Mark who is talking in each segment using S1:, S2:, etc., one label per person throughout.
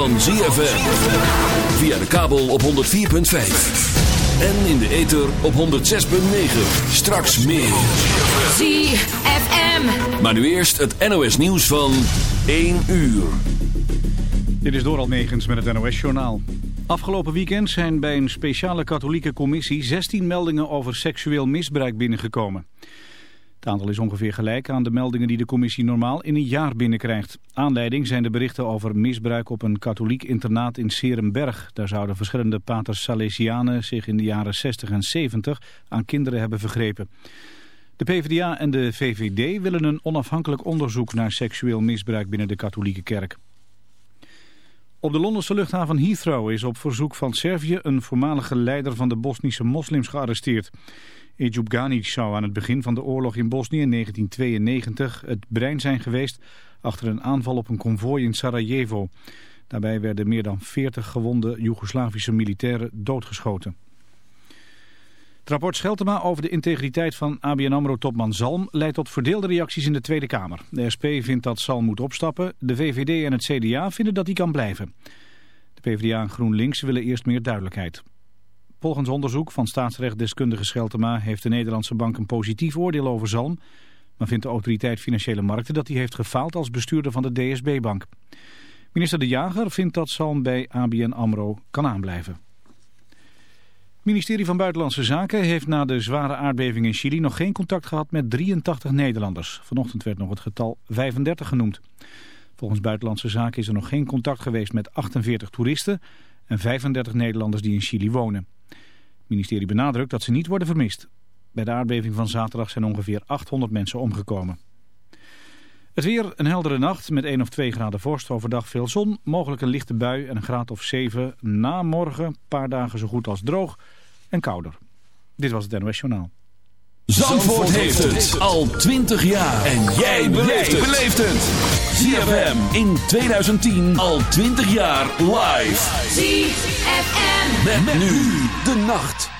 S1: van ZFM. Via de kabel op 104.5. En in de ether op 106.9. Straks meer.
S2: ZFM.
S1: Maar nu eerst het NOS nieuws van 1 uur.
S3: Dit is Doral Negens met het NOS-journaal. Afgelopen weekend zijn bij een speciale katholieke commissie 16 meldingen over seksueel misbruik binnengekomen. Het aantal is ongeveer gelijk aan de meldingen die de commissie normaal in een jaar binnenkrijgt. Aanleiding zijn de berichten over misbruik op een katholiek internaat in Serenberg. Daar zouden verschillende paters Salesianen zich in de jaren 60 en 70 aan kinderen hebben vergrepen. De PvdA en de VVD willen een onafhankelijk onderzoek naar seksueel misbruik binnen de katholieke kerk. Op de Londense luchthaven Heathrow is op verzoek van Servië een voormalige leider van de Bosnische moslims gearresteerd. Ejub Ganic zou aan het begin van de oorlog in Bosnië in 1992 het brein zijn geweest achter een aanval op een konvooi in Sarajevo. Daarbij werden meer dan 40 gewonde Joegoslavische militairen doodgeschoten. Het rapport Scheltema over de integriteit van ABN AMRO-topman Zalm leidt tot verdeelde reacties in de Tweede Kamer. De SP vindt dat Zalm moet opstappen, de VVD en het CDA vinden dat hij kan blijven. De PvdA en GroenLinks willen eerst meer duidelijkheid. Volgens onderzoek van staatsrechtdeskundige Scheltema heeft de Nederlandse bank een positief oordeel over Zalm, maar vindt de autoriteit Financiële Markten dat hij heeft gefaald als bestuurder van de DSB-bank. Minister De Jager vindt dat Zalm bij ABN AMRO kan aanblijven. Het ministerie van Buitenlandse Zaken heeft na de zware aardbeving in Chili nog geen contact gehad met 83 Nederlanders. Vanochtend werd nog het getal 35 genoemd. Volgens Buitenlandse Zaken is er nog geen contact geweest met 48 toeristen en 35 Nederlanders die in Chili wonen. Het ministerie benadrukt dat ze niet worden vermist. Bij de aardbeving van zaterdag zijn ongeveer 800 mensen omgekomen. Het weer een heldere nacht met 1 of 2 graden vorst. Overdag veel zon, mogelijk een lichte bui en een graad of 7. Na morgen een paar dagen zo goed als droog en kouder. Dit was het NOS Journaal.
S1: Zandvoort, heeft het al 20 jaar. En jij beleeft het. ZFM in 2010 al 20 jaar live.
S2: ZFM.
S1: Met, nu de nacht.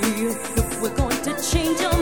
S4: with if we're going to change your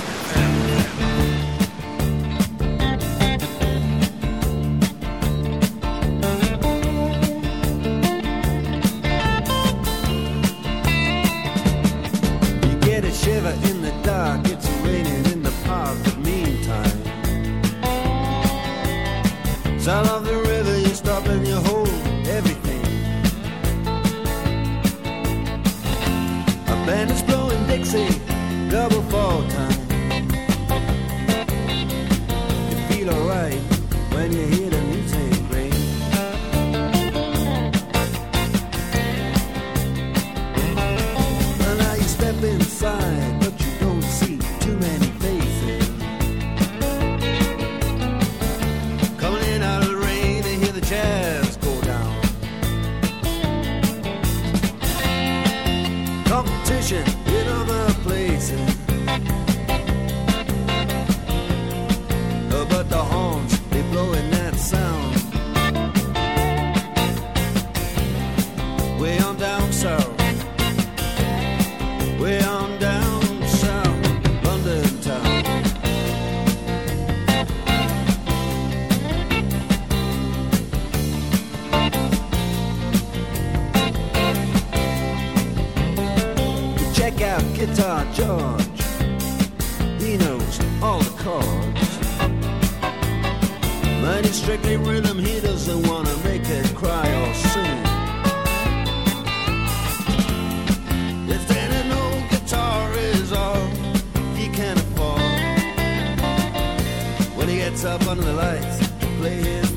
S5: up under the lights, play his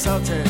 S6: insulted.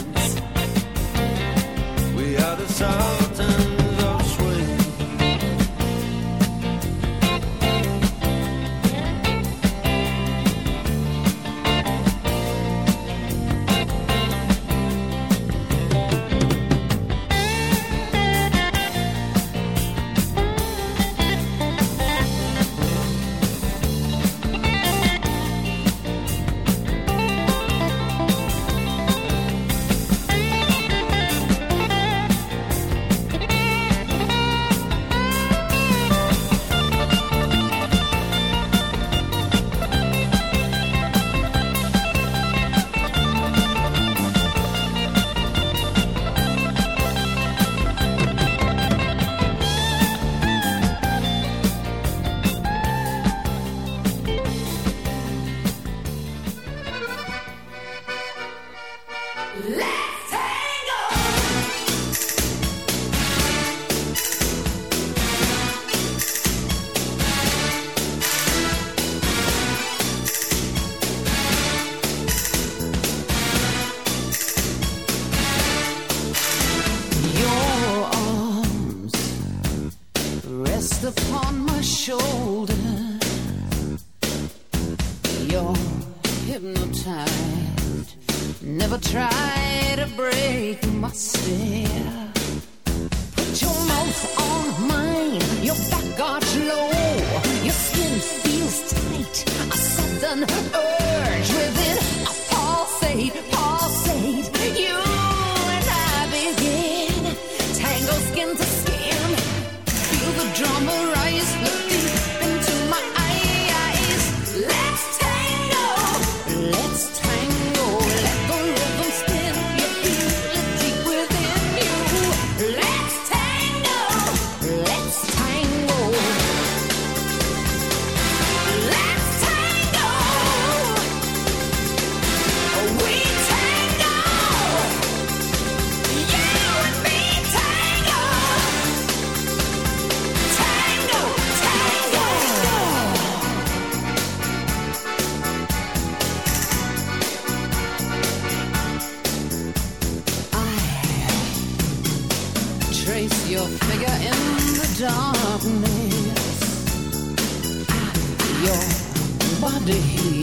S6: body.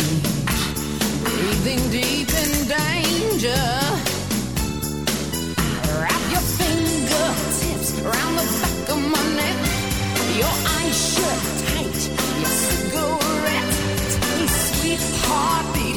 S6: Breathing deep in danger. Wrap your fingertips around the back of my neck. Your eyes shut tight. Your cigarette tastes sweet heartbeat.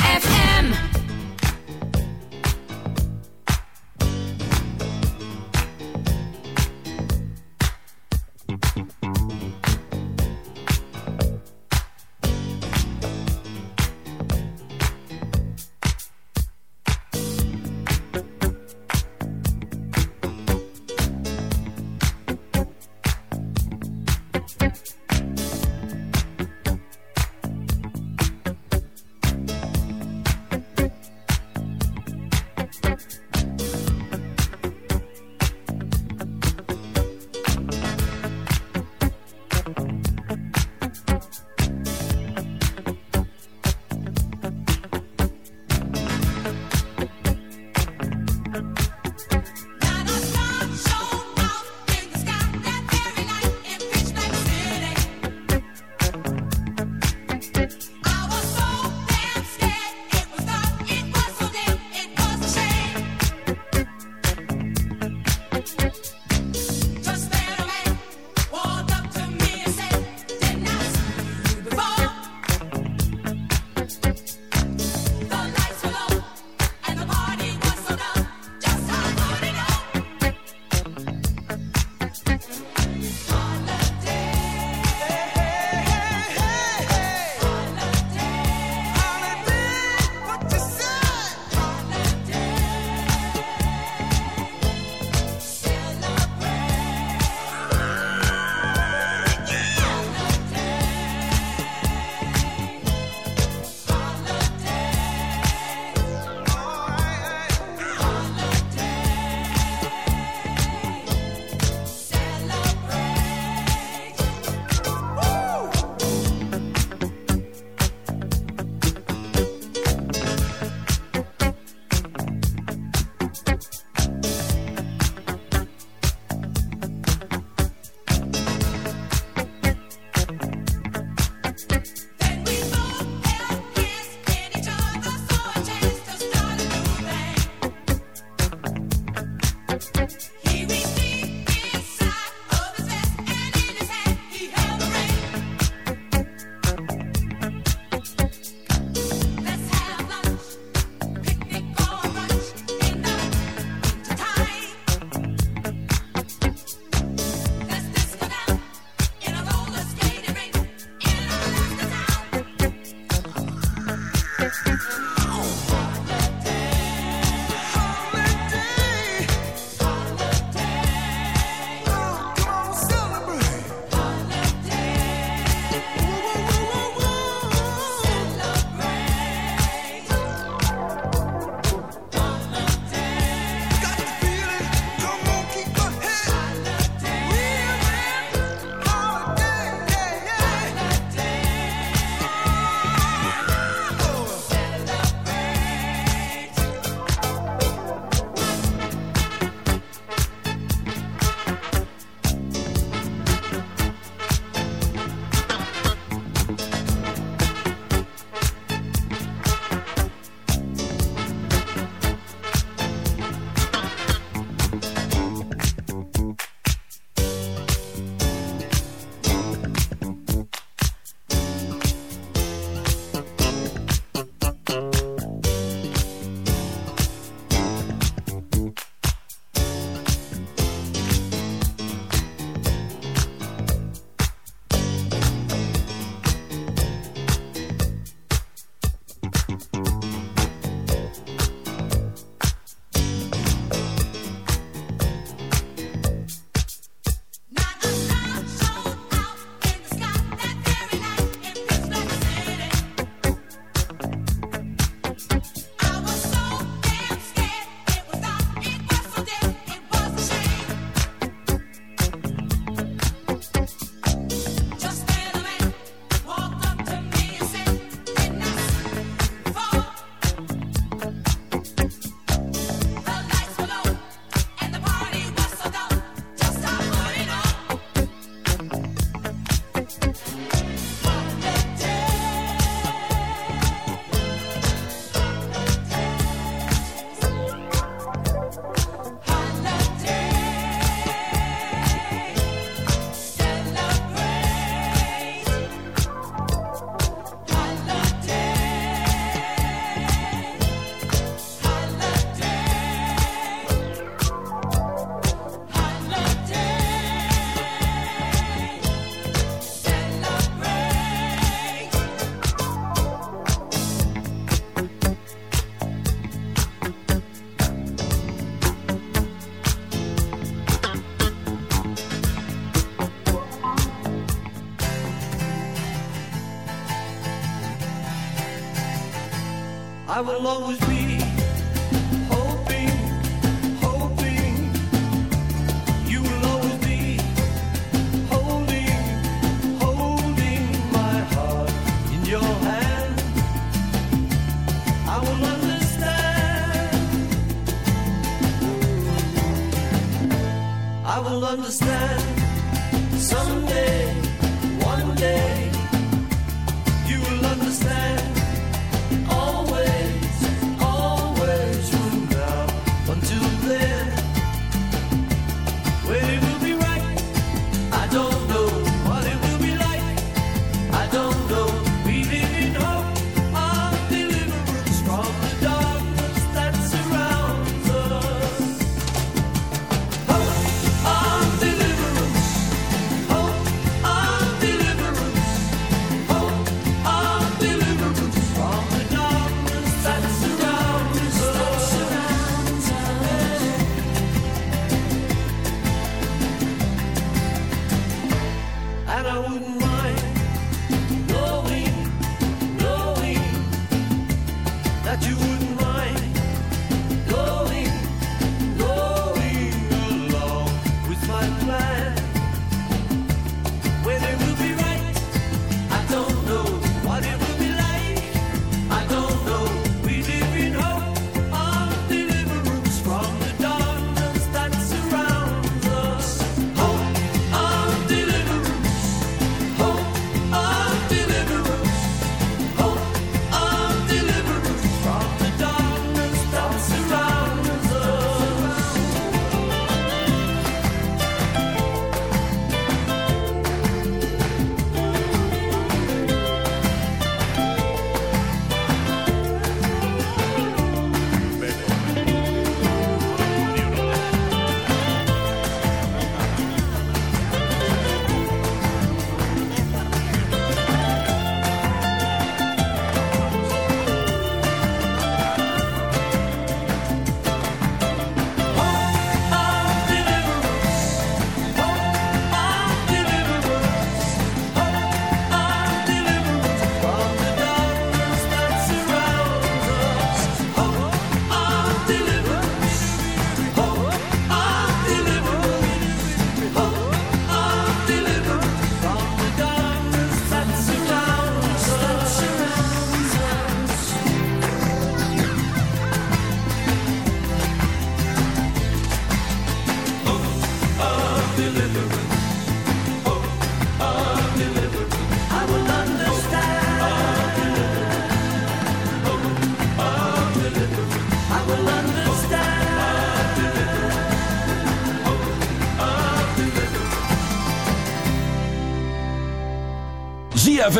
S7: I will always be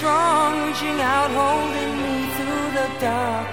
S8: strong, reaching out, holding me through the
S2: dark.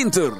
S2: Winter.